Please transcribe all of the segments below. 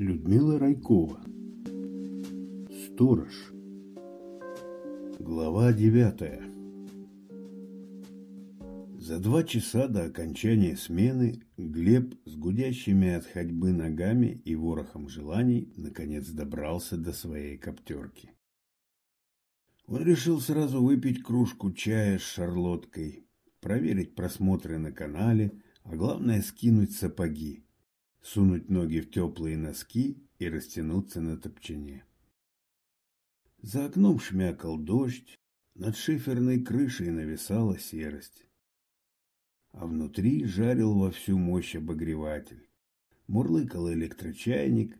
Людмила Райкова. Сторож. Глава девятая. За два часа до окончания смены Глеб с гудящими от ходьбы ногами и ворохом желаний наконец добрался до своей коптерки. Он решил сразу выпить кружку чая с шарлоткой, проверить просмотры на канале, а главное скинуть сапоги, сунуть ноги в теплые носки и растянуться на топчине. За окном шмякал дождь, над шиферной крышей нависала серость. А внутри жарил во всю мощь обогреватель. Мурлыкал электрочайник,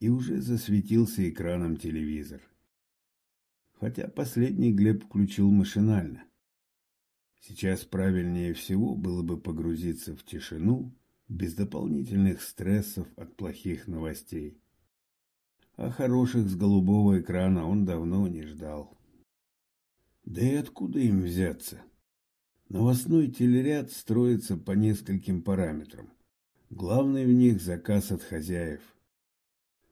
и уже засветился экраном телевизор хотя последний Глеб включил машинально. Сейчас правильнее всего было бы погрузиться в тишину, без дополнительных стрессов от плохих новостей. А хороших с голубого экрана он давно не ждал. Да и откуда им взяться? Новостной телеряд строится по нескольким параметрам. Главный в них заказ от хозяев –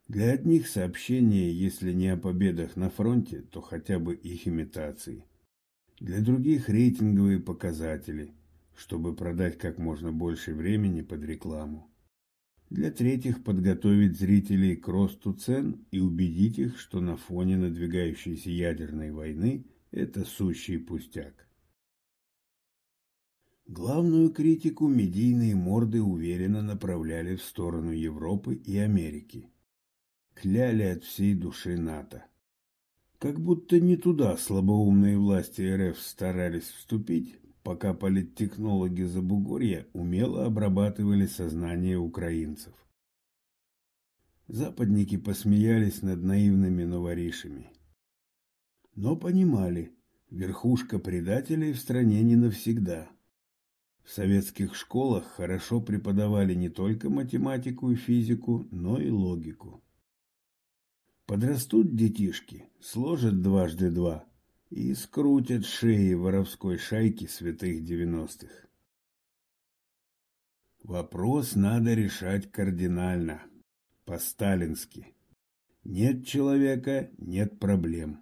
для одних сообщения, если не о победах на фронте, то хотя бы их имитации. Для других рейтинговые показатели, чтобы продать как можно больше времени под рекламу. Для третьих подготовить зрителей к росту цен и убедить их, что на фоне надвигающейся ядерной войны это сущий пустяк. Главную критику медийные морды уверенно направляли в сторону Европы и Америки кляли от всей души НАТО. Как будто не туда слабоумные власти РФ старались вступить, пока политтехнологи Забугорья умело обрабатывали сознание украинцев. Западники посмеялись над наивными новоришами. Но понимали, верхушка предателей в стране не навсегда. В советских школах хорошо преподавали не только математику и физику, но и логику. Подрастут детишки, сложат дважды два и скрутят шеи воровской шайки святых девяностых. Вопрос надо решать кардинально, по-сталински. Нет человека – нет проблем.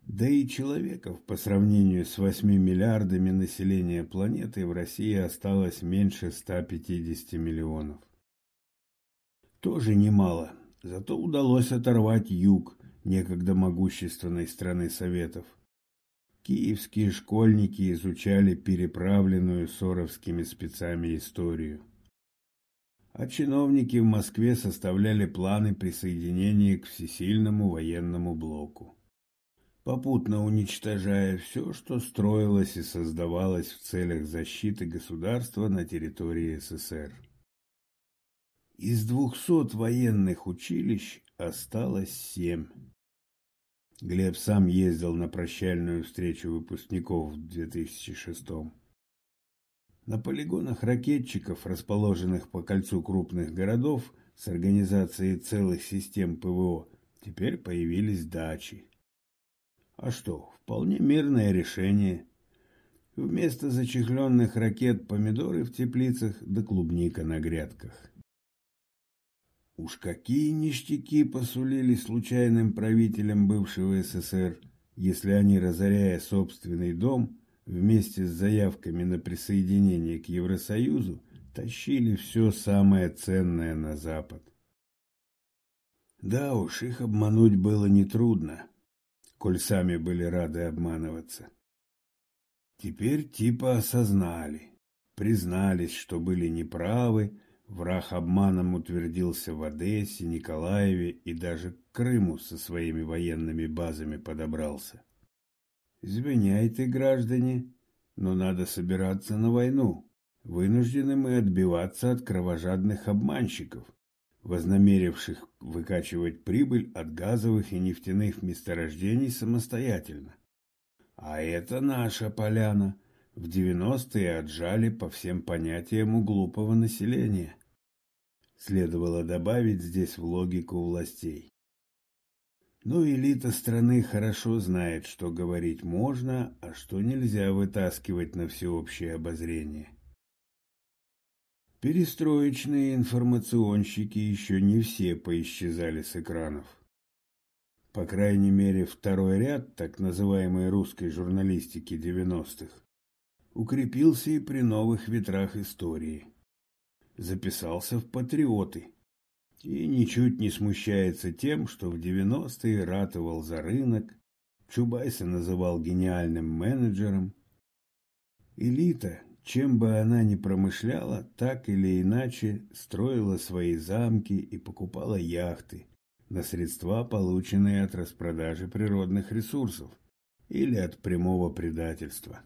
Да и человеков по сравнению с 8 миллиардами населения планеты в России осталось меньше 150 миллионов. Тоже немало, Зато удалось оторвать юг некогда могущественной страны Советов. Киевские школьники изучали переправленную соровскими спецами историю. А чиновники в Москве составляли планы присоединения к всесильному военному блоку, попутно уничтожая все, что строилось и создавалось в целях защиты государства на территории СССР. Из двухсот военных училищ осталось семь. Глеб сам ездил на прощальную встречу выпускников в 2006 -м. На полигонах ракетчиков, расположенных по кольцу крупных городов с организацией целых систем ПВО, теперь появились дачи. А что, вполне мирное решение. Вместо зачехленных ракет помидоры в теплицах да клубника на грядках. Уж какие ништяки посулили случайным правителям бывшего СССР, если они, разоряя собственный дом, вместе с заявками на присоединение к Евросоюзу, тащили все самое ценное на Запад. Да уж, их обмануть было нетрудно, коль сами были рады обманываться. Теперь типа осознали, признались, что были неправы, Враг обманом утвердился в Одессе, Николаеве и даже к Крыму со своими военными базами подобрался. Извиняйте, граждане, но надо собираться на войну. Вынуждены мы отбиваться от кровожадных обманщиков, вознамеривших выкачивать прибыль от газовых и нефтяных месторождений самостоятельно. А это наша поляна. В девяностые отжали по всем понятиям у глупого населения. Следовало добавить здесь в логику властей. Но элита страны хорошо знает, что говорить можно, а что нельзя вытаскивать на всеобщее обозрение. Перестроечные информационщики еще не все поисчезали с экранов. По крайней мере, второй ряд так называемой русской журналистики 90-х укрепился и при новых ветрах истории. Записался в патриоты и ничуть не смущается тем, что в 90-е ратовал за рынок, Чубайса называл гениальным менеджером. Элита, чем бы она ни промышляла, так или иначе строила свои замки и покупала яхты на средства, полученные от распродажи природных ресурсов или от прямого предательства.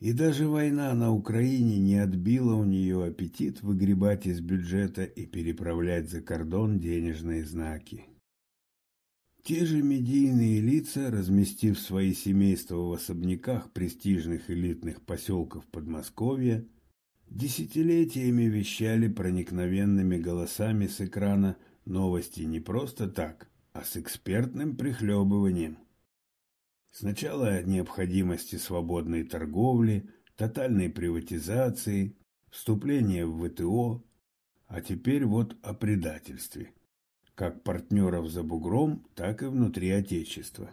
И даже война на Украине не отбила у нее аппетит выгребать из бюджета и переправлять за кордон денежные знаки. Те же медийные лица, разместив свои семейства в особняках престижных элитных поселков Подмосковья, десятилетиями вещали проникновенными голосами с экрана новости не просто так, а с экспертным прихлебыванием. Сначала необходимости свободной торговли, тотальной приватизации, вступления в ВТО, а теперь вот о предательстве – как партнеров за бугром, так и внутри Отечества.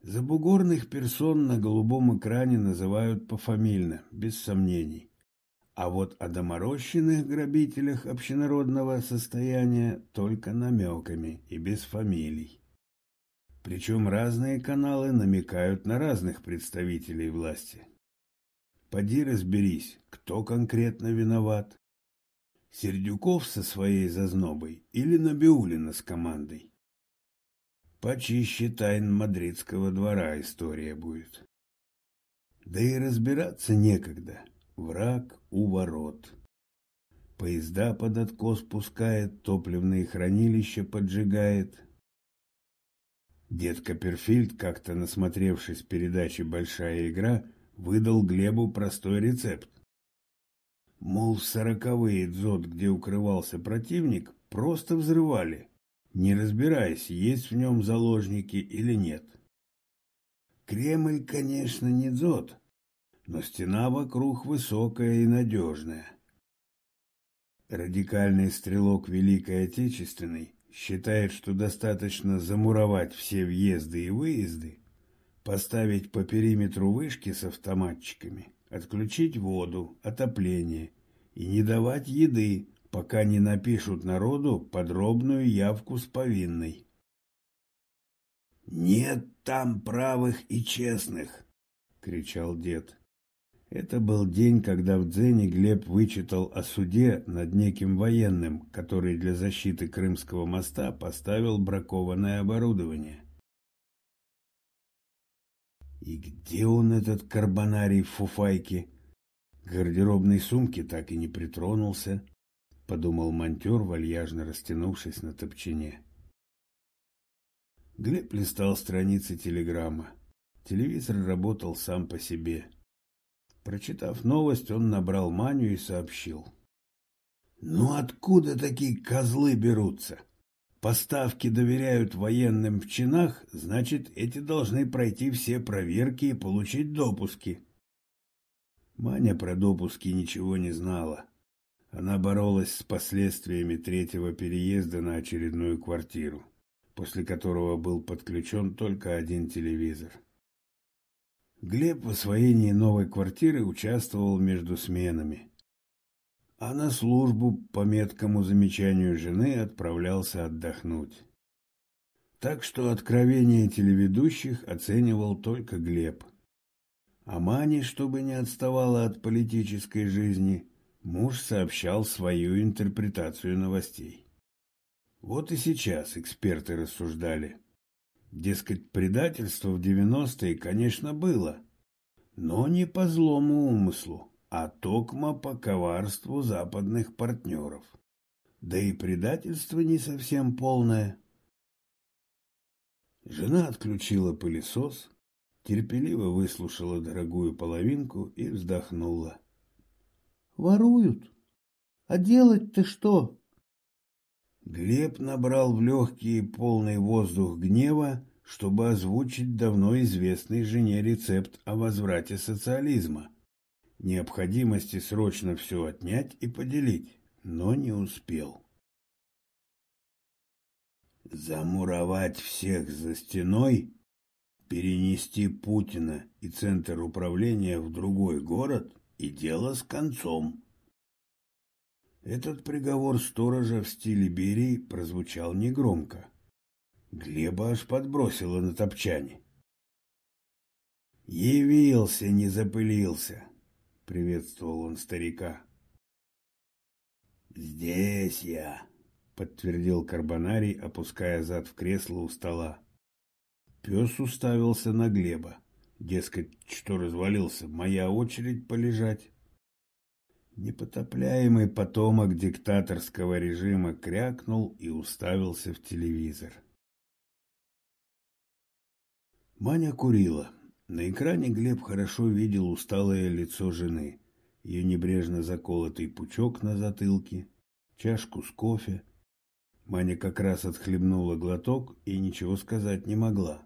Забугорных персон на голубом экране называют пофамильно, без сомнений. А вот о доморощенных грабителях общенародного состояния только намеками и без фамилий. Причем разные каналы намекают на разных представителей власти. Поди разберись, кто конкретно виноват, Сердюков со своей зазнобой или Набиулина с командой? Почище тайн мадридского двора история будет. Да и разбираться некогда. Враг у ворот. Поезда под откос пускает, топливные хранилища поджигает. Дед Копперфильд, как-то насмотревшись передачи «Большая игра», выдал Глебу простой рецепт. Мол, в сороковые дзот, где укрывался противник, просто взрывали, не разбираясь, есть в нем заложники или нет. Кремль, конечно, не дзот, но стена вокруг высокая и надежная. Радикальный стрелок Великой Отечественной считает, что достаточно замуровать все въезды и выезды, поставить по периметру вышки с автоматчиками – отключить воду, отопление и не давать еды, пока не напишут народу подробную явку с повинной. «Нет там правых и честных!» — кричал дед. Это был день, когда в Дзене Глеб вычитал о суде над неким военным, который для защиты Крымского моста поставил бракованное оборудование. И где он, этот карбонарий в фуфайке? Гардеробной сумке так и не притронулся, подумал монтер, вальяжно растянувшись на топчине. Глеб листал страницы телеграмма. Телевизор работал сам по себе. Прочитав новость, он набрал Маню и сообщил. «Ну откуда такие козлы берутся? Поставки доверяют военным в чинах, значит, эти должны пройти все проверки и получить допуски. Маня про допуски ничего не знала. Она боролась с последствиями третьего переезда на очередную квартиру, после которого был подключен только один телевизор. Глеб в освоении новой квартиры участвовал между сменами а на службу по меткому замечанию жены отправлялся отдохнуть. Так что откровения телеведущих оценивал только Глеб. А Мане, чтобы не отставала от политической жизни, муж сообщал свою интерпретацию новостей. Вот и сейчас эксперты рассуждали. Дескать, предательство в 90-е, конечно, было, но не по злому умыслу а токмо по коварству западных партнеров. Да и предательство не совсем полное. Жена отключила пылесос, терпеливо выслушала дорогую половинку и вздохнула. «Воруют? А делать-то что?» Глеб набрал в легкий полный воздух гнева, чтобы озвучить давно известный жене рецепт о возврате социализма – необходимости срочно все отнять и поделить, но не успел. Замуровать всех за стеной, перенести Путина и центр управления в другой город и дело с концом. Этот приговор сторожа в стиле Берии прозвучал негромко. Глеба аж подбросило на топчане. «Явился, не запылился!» — приветствовал он старика. «Здесь я!» — подтвердил Карбонарий, опуская зад в кресло у стола. Пес уставился на Глеба. Дескать, что развалился, моя очередь полежать. Непотопляемый потомок диктаторского режима крякнул и уставился в телевизор. Маня курила. На экране Глеб хорошо видел усталое лицо жены, ее небрежно заколотый пучок на затылке, чашку с кофе. Маня как раз отхлебнула глоток и ничего сказать не могла.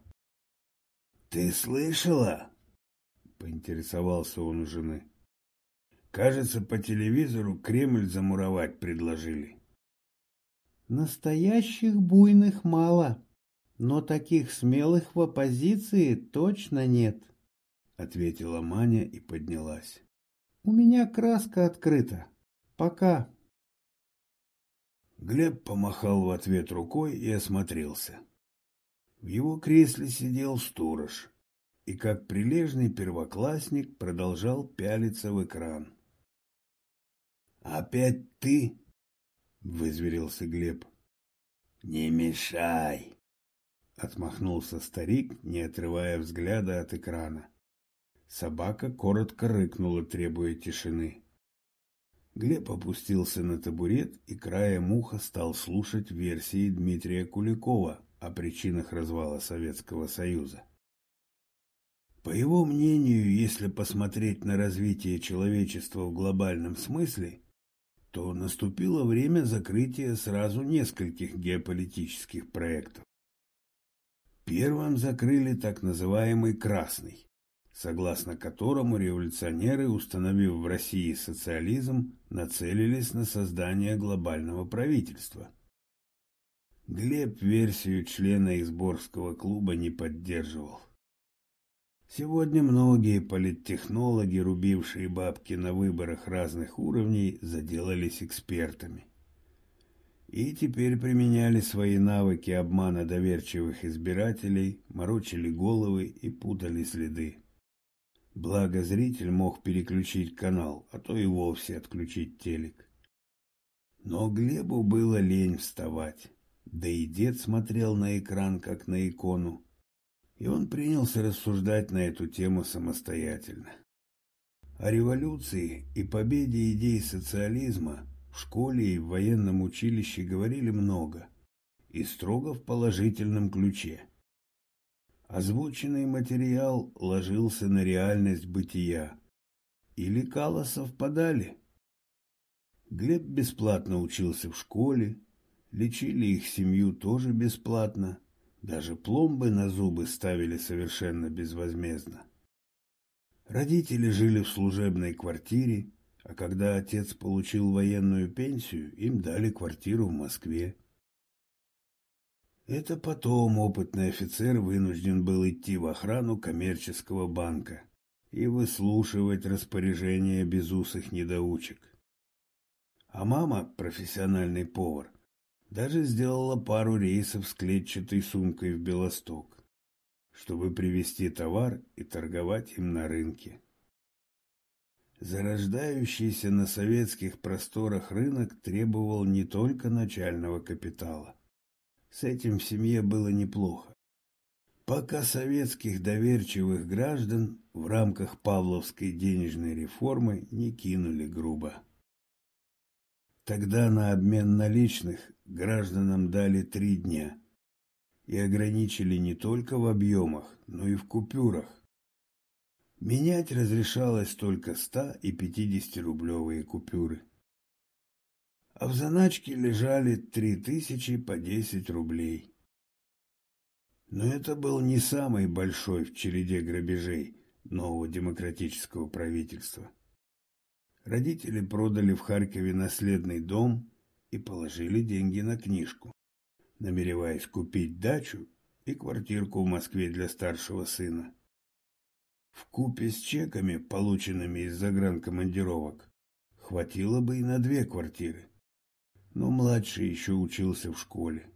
«Ты слышала?» — поинтересовался он у жены. «Кажется, по телевизору Кремль замуровать предложили». «Настоящих буйных мало», но таких смелых в оппозиции точно нет, — ответила Маня и поднялась. — У меня краска открыта. Пока. Глеб помахал в ответ рукой и осмотрелся. В его кресле сидел сторож и, как прилежный первоклассник, продолжал пялиться в экран. «Опять ты?» — вызверился Глеб. «Не мешай!» Отмахнулся старик, не отрывая взгляда от экрана. Собака коротко рыкнула, требуя тишины. Глеб опустился на табурет и краем уха стал слушать версии Дмитрия Куликова о причинах развала Советского Союза. По его мнению, если посмотреть на развитие человечества в глобальном смысле, то наступило время закрытия сразу нескольких геополитических проектов. Первым закрыли так называемый «красный», согласно которому революционеры, установив в России социализм, нацелились на создание глобального правительства. Глеб версию члена Изборского клуба не поддерживал. Сегодня многие политтехнологи, рубившие бабки на выборах разных уровней, заделались экспертами и теперь применяли свои навыки обмана доверчивых избирателей, морочили головы и путали следы. Благо зритель мог переключить канал, а то и вовсе отключить телек. Но Глебу было лень вставать, да и дед смотрел на экран, как на икону, и он принялся рассуждать на эту тему самостоятельно. О революции и победе идей социализма в школе и в военном училище говорили много и строго в положительном ключе. Озвученный материал ложился на реальность бытия. И лекала совпадали. Глеб бесплатно учился в школе, лечили их семью тоже бесплатно, даже пломбы на зубы ставили совершенно безвозмездно. Родители жили в служебной квартире, а когда отец получил военную пенсию, им дали квартиру в Москве. Это потом опытный офицер вынужден был идти в охрану коммерческого банка и выслушивать распоряжения безусых недоучек. А мама, профессиональный повар, даже сделала пару рейсов с клетчатой сумкой в Белосток, чтобы привезти товар и торговать им на рынке. Зарождающийся на советских просторах рынок требовал не только начального капитала. С этим в семье было неплохо. Пока советских доверчивых граждан в рамках Павловской денежной реформы не кинули грубо. Тогда на обмен наличных гражданам дали три дня и ограничили не только в объемах, но и в купюрах. Менять разрешалось только 100 и 50-рублевые купюры. А в заначке лежали 3000 по 10 рублей. Но это был не самый большой в череде грабежей нового демократического правительства. Родители продали в Харькове наследный дом и положили деньги на книжку, намереваясь купить дачу и квартирку в Москве для старшего сына. В купе с чеками, полученными из загранкомандировок, хватило бы и на две квартиры. Но младший еще учился в школе.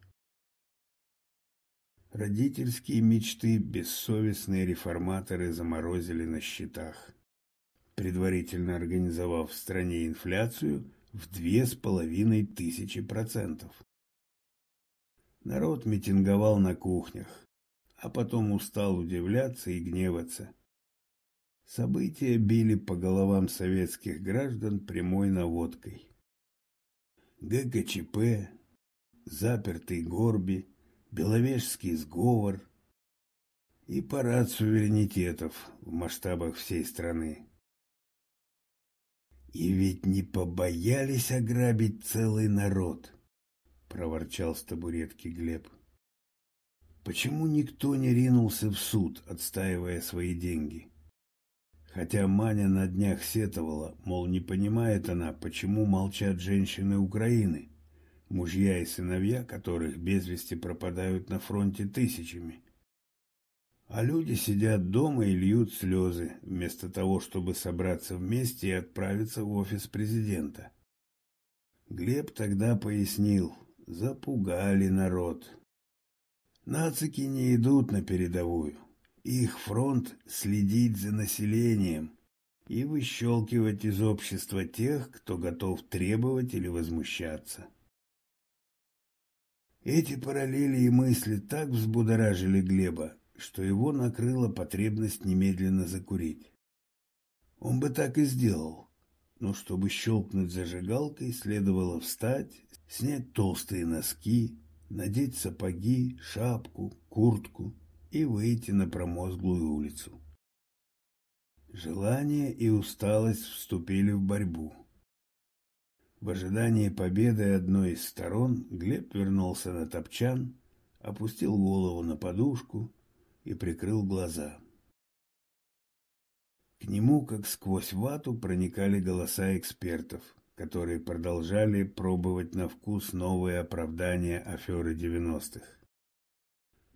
Родительские мечты бессовестные реформаторы заморозили на счетах, предварительно организовав в стране инфляцию в две с половиной тысячи процентов. Народ митинговал на кухнях, а потом устал удивляться и гневаться. События били по головам советских граждан прямой наводкой. ГКЧП, запертый Горби, Беловежский сговор и парад суверенитетов в масштабах всей страны. «И ведь не побоялись ограбить целый народ», — проворчал с табуретки Глеб. «Почему никто не ринулся в суд, отстаивая свои деньги?» Хотя Маня на днях сетовала, мол, не понимает она, почему молчат женщины Украины, мужья и сыновья которых без вести пропадают на фронте тысячами. А люди сидят дома и льют слезы, вместо того, чтобы собраться вместе и отправиться в офис президента. Глеб тогда пояснил, запугали народ. Нацики не идут на передовую. Их фронт — следить за населением и выщелкивать из общества тех, кто готов требовать или возмущаться. Эти параллели и мысли так взбудоражили Глеба, что его накрыла потребность немедленно закурить. Он бы так и сделал, но чтобы щелкнуть зажигалкой, следовало встать, снять толстые носки, надеть сапоги, шапку, куртку и выйти на промозглую улицу. Желание и усталость вступили в борьбу. В ожидании победы одной из сторон Глеб вернулся на топчан, опустил голову на подушку и прикрыл глаза. К нему, как сквозь вату, проникали голоса экспертов, которые продолжали пробовать на вкус новые оправдания аферы девяностых.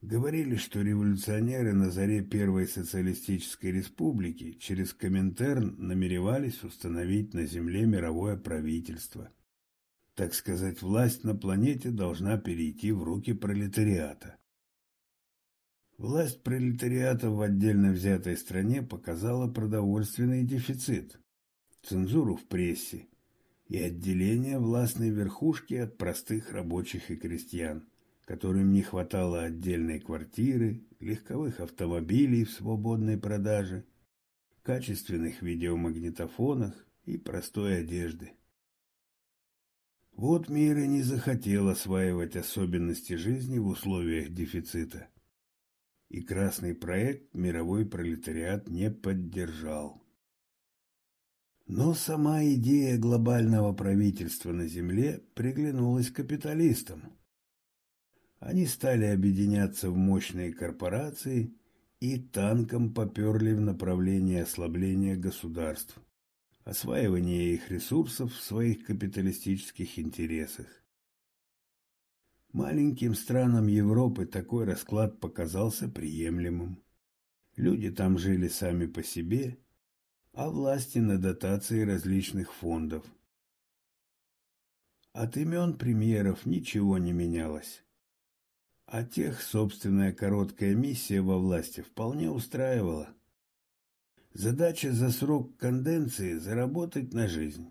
Говорили, что революционеры на заре Первой социалистической республики через Коминтерн намеревались установить на земле мировое правительство. Так сказать, власть на планете должна перейти в руки пролетариата. Власть пролетариата в отдельно взятой стране показала продовольственный дефицит, цензуру в прессе и отделение властной верхушки от простых рабочих и крестьян – которым не хватало отдельной квартиры, легковых автомобилей в свободной продаже, качественных видеомагнитофонах и простой одежды. Вот мир и не захотел осваивать особенности жизни в условиях дефицита. И красный проект мировой пролетариат не поддержал. Но сама идея глобального правительства на Земле приглянулась капиталистам. Они стали объединяться в мощные корпорации и танком поперли в направлении ослабления государств, осваивания их ресурсов в своих капиталистических интересах. Маленьким странам Европы такой расклад показался приемлемым. Люди там жили сами по себе, а власти на дотации различных фондов. От имен премьеров ничего не менялось а тех собственная короткая миссия во власти вполне устраивала. Задача за срок конденции заработать на жизнь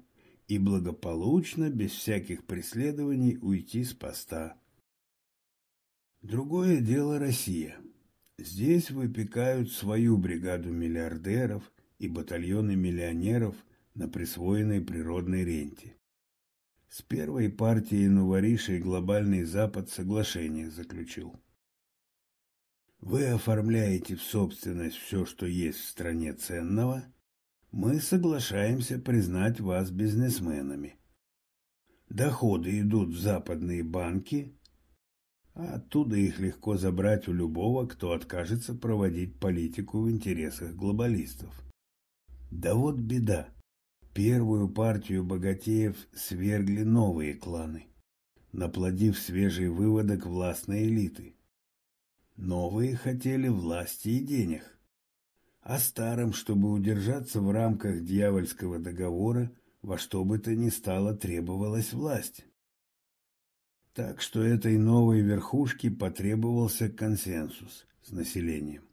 и благополучно, без всяких преследований, уйти с поста. Другое дело Россия. Здесь выпекают свою бригаду миллиардеров и батальоны миллионеров на присвоенной природной ренте. С первой партией новоришей глобальный Запад соглашение заключил. Вы оформляете в собственность все, что есть в стране ценного, мы соглашаемся признать вас бизнесменами. Доходы идут в западные банки, оттуда их легко забрать у любого, кто откажется проводить политику в интересах глобалистов. Да вот беда. Первую партию богатеев свергли новые кланы, наплодив свежий выводок властной элиты. Новые хотели власти и денег, а старым, чтобы удержаться в рамках дьявольского договора, во что бы то ни стало требовалась власть. Так что этой новой верхушке потребовался консенсус с населением.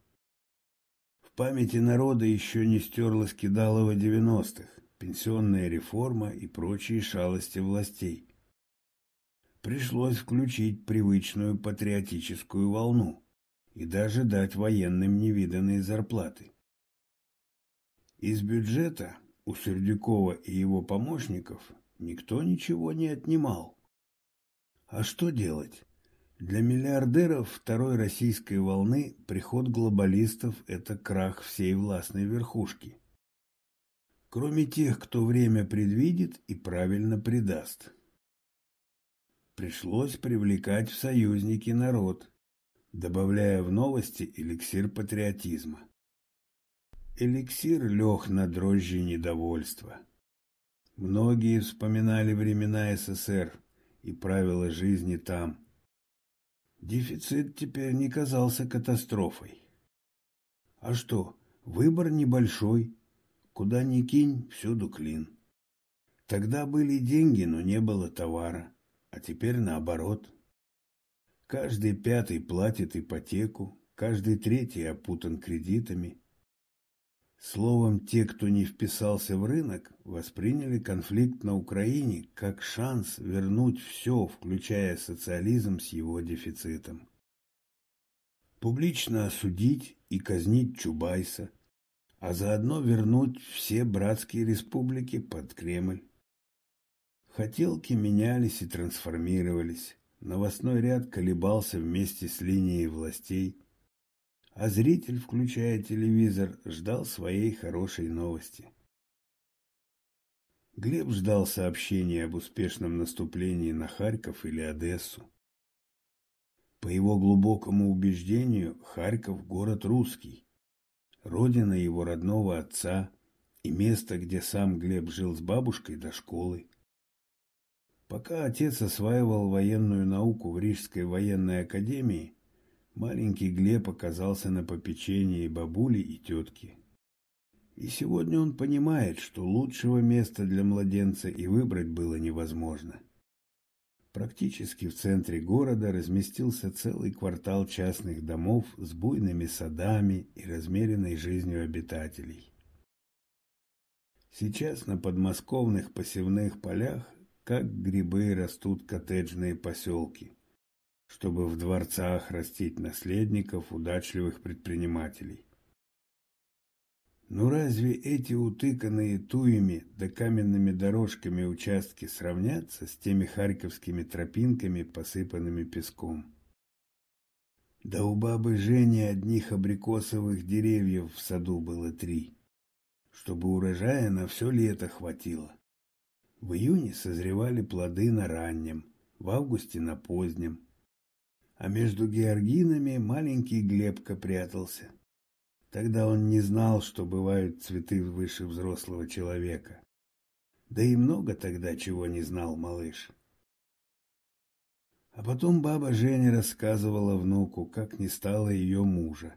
В памяти народа еще не стерлась кидалова девяностых, пенсионная реформа и прочие шалости властей. Пришлось включить привычную патриотическую волну и даже дать военным невиданные зарплаты. Из бюджета у Сердюкова и его помощников никто ничего не отнимал. А что делать? Для миллиардеров второй российской волны приход глобалистов – это крах всей властной верхушки. Кроме тех, кто время предвидит и правильно предаст. Пришлось привлекать в союзники народ, добавляя в новости эликсир патриотизма. Эликсир лег на дрожжи недовольства. Многие вспоминали времена СССР и правила жизни там. Дефицит теперь не казался катастрофой. А что, выбор небольшой, куда ни кинь, всюду клин. Тогда были деньги, но не было товара, а теперь наоборот. Каждый пятый платит ипотеку, каждый третий опутан кредитами – Словом, те, кто не вписался в рынок, восприняли конфликт на Украине как шанс вернуть все, включая социализм с его дефицитом. Публично осудить и казнить Чубайса, а заодно вернуть все братские республики под Кремль. Хотелки менялись и трансформировались. Новостной ряд колебался вместе с линией властей а зритель, включая телевизор, ждал своей хорошей новости. Глеб ждал сообщения об успешном наступлении на Харьков или Одессу. По его глубокому убеждению, Харьков – город русский, родина его родного отца и место, где сам Глеб жил с бабушкой до школы. Пока отец осваивал военную науку в Рижской военной академии, Маленький Глеб оказался на попечении бабули и тетки. И сегодня он понимает, что лучшего места для младенца и выбрать было невозможно. Практически в центре города разместился целый квартал частных домов с буйными садами и размеренной жизнью обитателей. Сейчас на подмосковных посевных полях, как грибы, растут коттеджные поселки чтобы в дворцах растить наследников удачливых предпринимателей. Ну разве эти утыканные туями да каменными дорожками участки сравнятся с теми харьковскими тропинками, посыпанными песком? Да у бабы Жени одних абрикосовых деревьев в саду было три, чтобы урожая на все лето хватило. В июне созревали плоды на раннем, в августе на позднем, а между георгинами маленький Глебка прятался. Тогда он не знал, что бывают цветы выше взрослого человека. Да и много тогда чего не знал малыш. А потом баба Женя рассказывала внуку, как не стало ее мужа.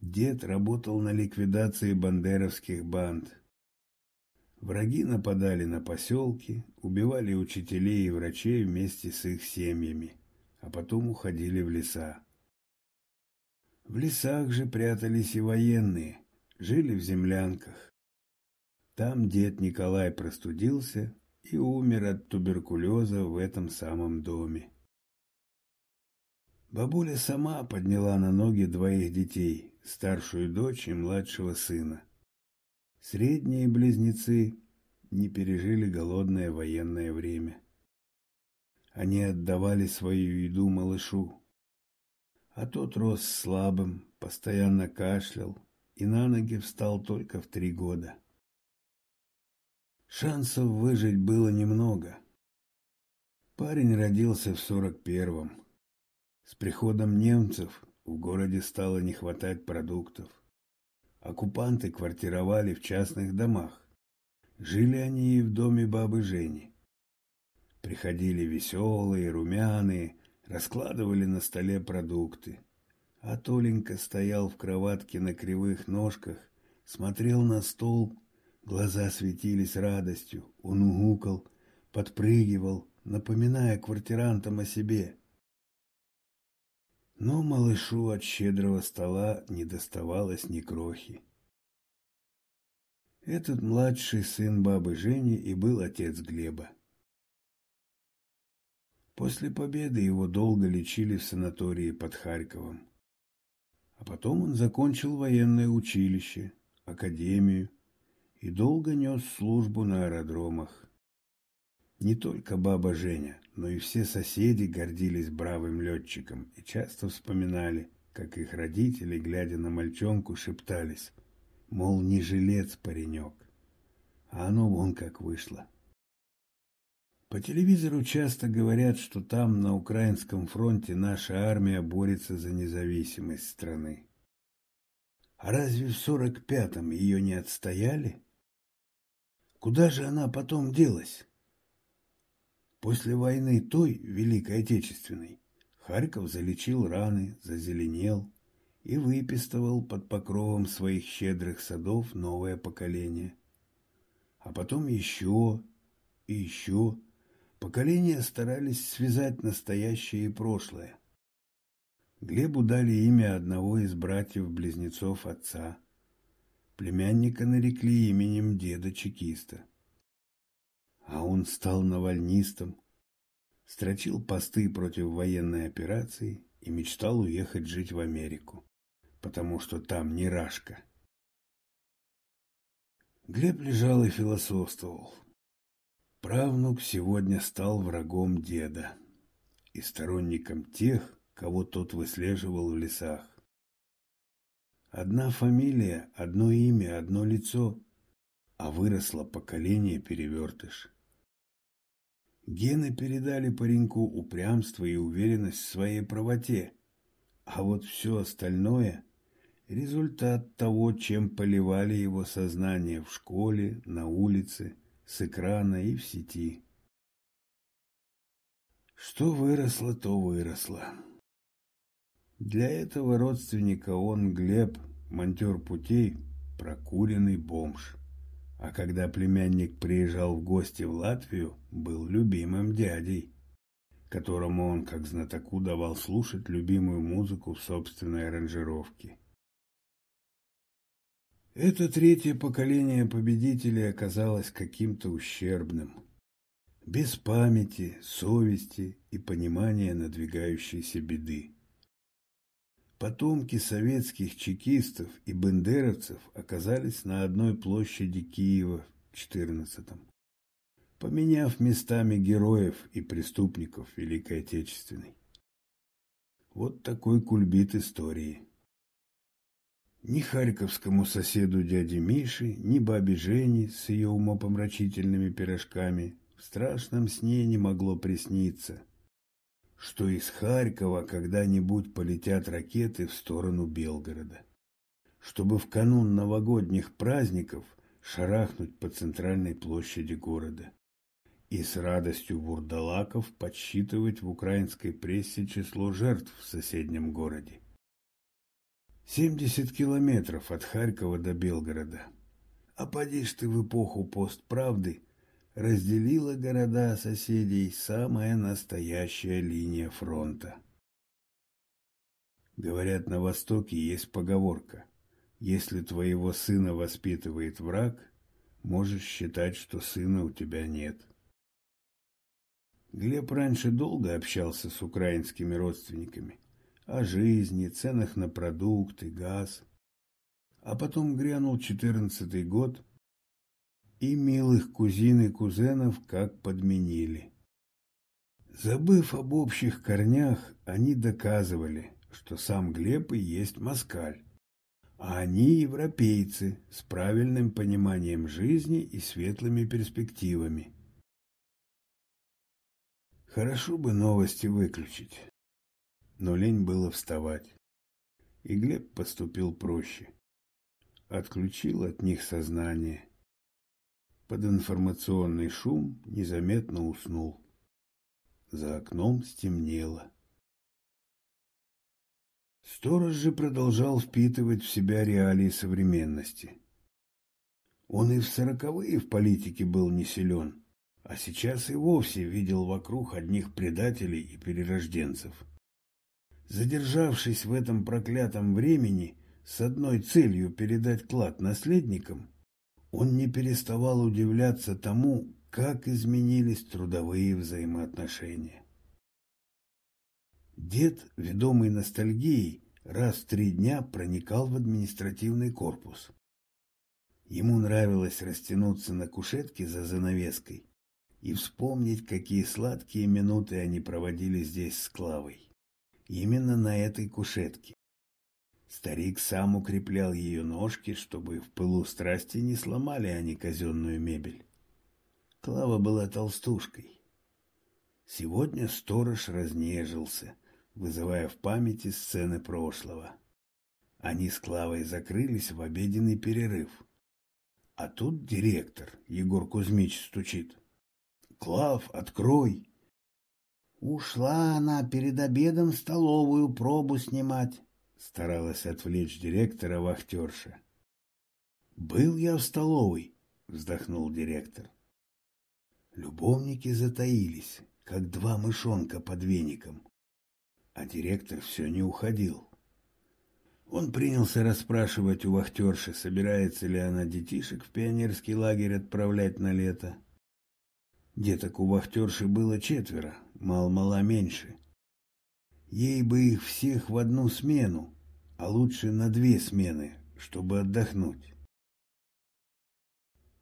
Дед работал на ликвидации бандеровских банд. Враги нападали на поселки, убивали учителей и врачей вместе с их семьями а потом уходили в леса. В лесах же прятались и военные, жили в землянках. Там дед Николай простудился и умер от туберкулеза в этом самом доме. Бабуля сама подняла на ноги двоих детей, старшую дочь и младшего сына. Средние близнецы не пережили голодное военное время. Они отдавали свою еду малышу. А тот рос слабым, постоянно кашлял и на ноги встал только в три года. Шансов выжить было немного. Парень родился в сорок первом. С приходом немцев в городе стало не хватать продуктов. Оккупанты квартировали в частных домах. Жили они и в доме бабы Жени. Приходили веселые, румяные, раскладывали на столе продукты. А Толенька стоял в кроватке на кривых ножках, смотрел на стол, глаза светились радостью, он угукал, подпрыгивал, напоминая квартирантам о себе. Но малышу от щедрого стола не доставалось ни крохи. Этот младший сын бабы Жени и был отец Глеба. После победы его долго лечили в санатории под Харьковом. А потом он закончил военное училище, академию и долго нес службу на аэродромах. Не только баба Женя, но и все соседи гордились бравым летчиком и часто вспоминали, как их родители, глядя на мальчонку, шептались, мол, не жилец паренек. А оно вон как вышло. По телевизору часто говорят, что там, на украинском фронте, наша армия борется за независимость страны. А разве в сорок пятом ее не отстояли? Куда же она потом делась? После войны той, Великой Отечественной, Харьков залечил раны, зазеленел и выпистывал под покровом своих щедрых садов новое поколение. А потом еще и еще Поколения старались связать настоящее и прошлое. Глебу дали имя одного из братьев-близнецов отца. Племянника нарекли именем деда-чекиста. А он стал навальнистом, строчил посты против военной операции и мечтал уехать жить в Америку, потому что там не рашка. Глеб лежал и философствовал. Правнук сегодня стал врагом деда и сторонником тех, кого тот выслеживал в лесах. Одна фамилия, одно имя, одно лицо, а выросло поколение перевертыш. Гены передали пареньку упрямство и уверенность в своей правоте, а вот все остальное – результат того, чем поливали его сознание в школе, на улице – с экрана и в сети. Что выросло, то выросло. Для этого родственника он, Глеб, монтер путей, прокуренный бомж. А когда племянник приезжал в гости в Латвию, был любимым дядей, которому он, как знатоку, давал слушать любимую музыку в собственной аранжировке. Это третье поколение победителей оказалось каким-то ущербным. Без памяти, совести и понимания надвигающейся беды. Потомки советских чекистов и бендеровцев оказались на одной площади Киева в 14-м, поменяв местами героев и преступников Великой Отечественной. Вот такой кульбит истории. Ни харьковскому соседу дяде Миши, ни бабе Жене с ее умопомрачительными пирожками в страшном сне не могло присниться, что из Харькова когда-нибудь полетят ракеты в сторону Белгорода, чтобы в канун новогодних праздников шарахнуть по центральной площади города и с радостью вурдалаков подсчитывать в украинской прессе число жертв в соседнем городе. 70 километров от Харькова до Белгорода. А поди ж ты в эпоху постправды разделила города соседей самая настоящая линия фронта. Говорят, на Востоке есть поговорка. Если твоего сына воспитывает враг, можешь считать, что сына у тебя нет. Глеб раньше долго общался с украинскими родственниками о жизни, ценах на продукты, газ. А потом грянул четырнадцатый год, и милых кузин и кузенов как подменили. Забыв об общих корнях, они доказывали, что сам Глеб и есть москаль, а они европейцы с правильным пониманием жизни и светлыми перспективами. Хорошо бы новости выключить но лень было вставать. И Глеб поступил проще. Отключил от них сознание. под информационный шум незаметно уснул. За окном стемнело. Сторож же продолжал впитывать в себя реалии современности. Он и в сороковые в политике был не силен, а сейчас и вовсе видел вокруг одних предателей и перерожденцев. Задержавшись в этом проклятом времени с одной целью передать клад наследникам, он не переставал удивляться тому, как изменились трудовые взаимоотношения. Дед, ведомый ностальгией, раз в три дня проникал в административный корпус. Ему нравилось растянуться на кушетке за занавеской и вспомнить, какие сладкие минуты они проводили здесь с Клавой. Именно на этой кушетке. Старик сам укреплял ее ножки, чтобы в пылу страсти не сломали они казенную мебель. Клава была толстушкой. Сегодня сторож разнежился, вызывая в памяти сцены прошлого. Они с Клавой закрылись в обеденный перерыв — а тут директор, Егор Кузьмич, стучит. «Клав, открой!» «Ушла она перед обедом столовую пробу снимать», — старалась отвлечь директора вахтерша. «Был я в столовой», — вздохнул директор. Любовники затаились, как два мышонка под веником, а директор все не уходил. Он принялся расспрашивать у вахтерши, собирается ли она детишек в пионерский лагерь отправлять на лето. Деток у вахтерши было четверо, мал-мала меньше. Ей бы их всех в одну смену, а лучше на две смены, чтобы отдохнуть.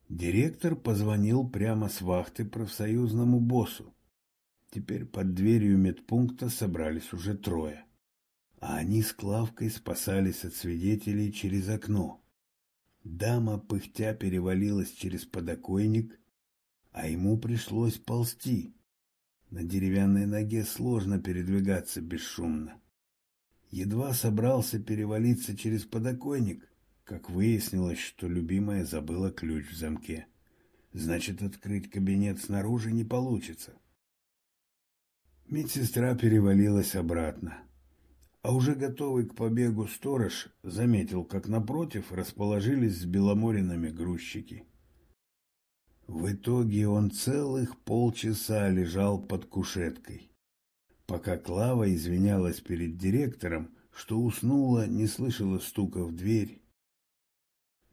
Директор позвонил прямо с вахты профсоюзному боссу. Теперь под дверью медпункта собрались уже трое а они с Клавкой спасались от свидетелей через окно. Дама пыхтя перевалилась через подоконник, а ему пришлось ползти. На деревянной ноге сложно передвигаться бесшумно. Едва собрался перевалиться через подоконник, как выяснилось, что любимая забыла ключ в замке. Значит, открыть кабинет снаружи не получится. Медсестра перевалилась обратно а уже готовый к побегу сторож заметил, как напротив расположились с беломоринами грузчики. В итоге он целых полчаса лежал под кушеткой, пока Клава извинялась перед директором, что уснула, не слышала стука в дверь.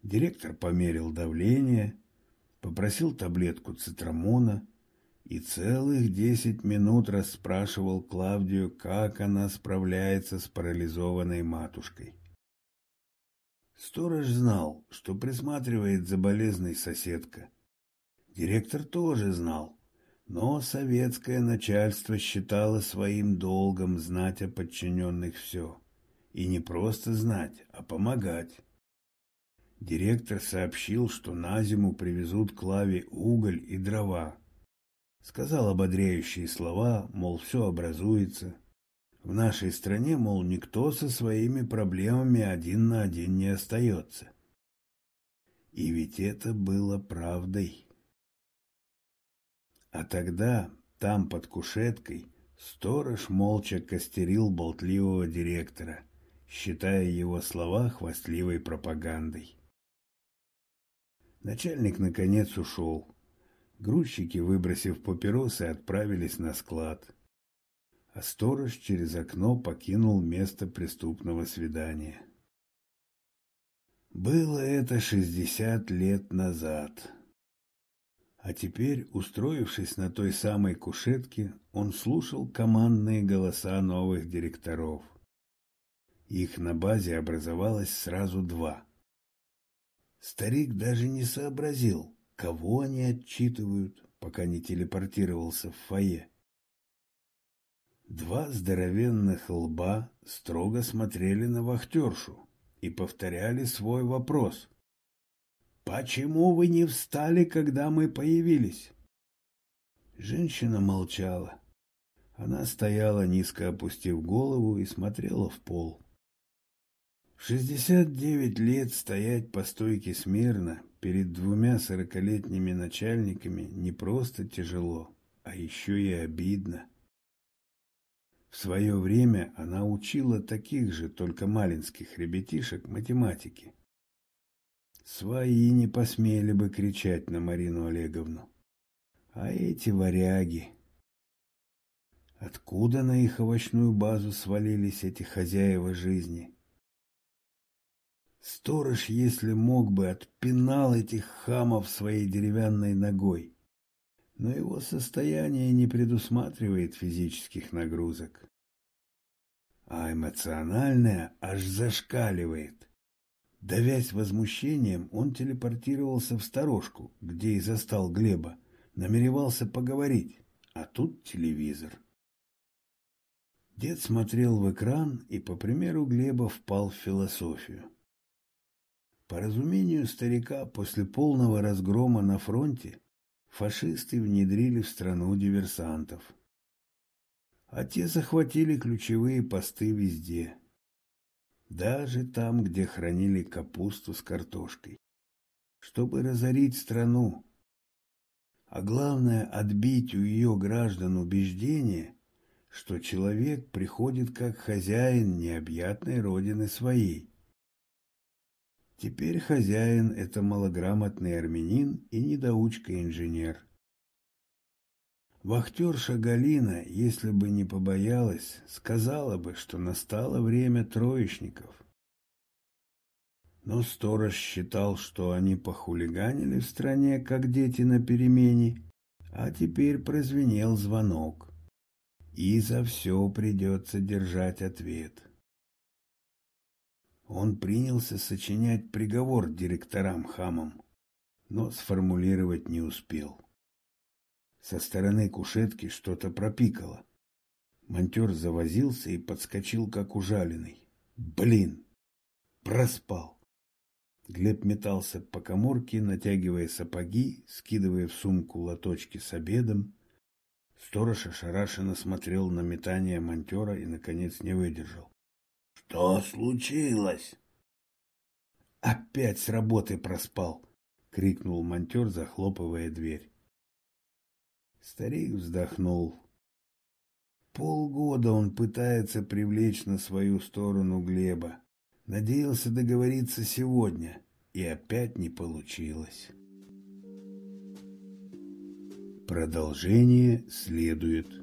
Директор померил давление, попросил таблетку цитрамона и целых десять минут расспрашивал Клавдию, как она справляется с парализованной матушкой. Сторож знал, что присматривает за болезной соседка. Директор тоже знал, но советское начальство считало своим долгом знать о подчиненных все. И не просто знать, а помогать. Директор сообщил, что на зиму привезут Клаве уголь и дрова, Сказал ободряющие слова, мол, все образуется. В нашей стране, мол, никто со своими проблемами один на один не остается. И ведь это было правдой. А тогда, там под кушеткой, сторож молча костерил болтливого директора, считая его слова хвастливой пропагандой. Начальник наконец ушел. Грузчики, выбросив папиросы, отправились на склад. А сторож через окно покинул место преступного свидания. Было это шестьдесят лет назад. А теперь, устроившись на той самой кушетке, он слушал командные голоса новых директоров. Их на базе образовалось сразу два. Старик даже не сообразил, Кого они отчитывают, пока не телепортировался в фойе? Два здоровенных лба строго смотрели на вахтершу и повторяли свой вопрос. «Почему вы не встали, когда мы появились?» Женщина молчала. Она стояла, низко опустив голову, и смотрела в пол. В 69 лет стоять по стойке смирно перед двумя сорокалетними начальниками не просто тяжело, а еще и обидно. В свое время она учила таких же, только маленьких ребятишек математики. Свои не посмели бы кричать на Марину Олеговну. А эти варяги... Откуда на их овощную базу свалились эти хозяева жизни? Сторож, если мог бы, отпинал этих хамов своей деревянной ногой но его состояние не предусматривает физических нагрузок. А эмоциональное аж зашкаливает. Давясь возмущением, он телепортировался в сторожку, где и застал Глеба, намеревался поговорить, а тут телевизор. Дед смотрел в экран и, по примеру Глеба, впал в философию. По разумению старика, после полного разгрома на фронте фашисты внедрили в страну диверсантов. А те захватили ключевые посты везде. Даже там, где хранили капусту с картошкой. Чтобы разорить страну. А главное, отбить у ее граждан убеждение, что человек приходит как хозяин необъятной родины своей. Теперь хозяин – это малограмотный армянин и недоучка-инженер. Вахтерша Галина, если бы не побоялась, сказала бы, что настало время троечников. Но сторож считал, что они похулиганили в стране, как дети на перемене, а теперь прозвенел звонок. И за все придется держать ответ. Он принялся сочинять приговор директорам-хамам, но сформулировать не успел. Со стороны кушетки что-то пропикало. Монтер завозился и подскочил, как ужаленный. Блин! Проспал! Глеб метался по коморке, натягивая сапоги, скидывая в сумку лоточки с обедом. Сторож ошарашенно смотрел на метание монтера и, наконец, не выдержал. Что случилось? Опять с работы проспал, крикнул монтер, захлопывая дверь. Старик вздохнул. Полгода он пытается привлечь на свою сторону Глеба. Надеялся договориться сегодня, и опять не получилось. Продолжение следует.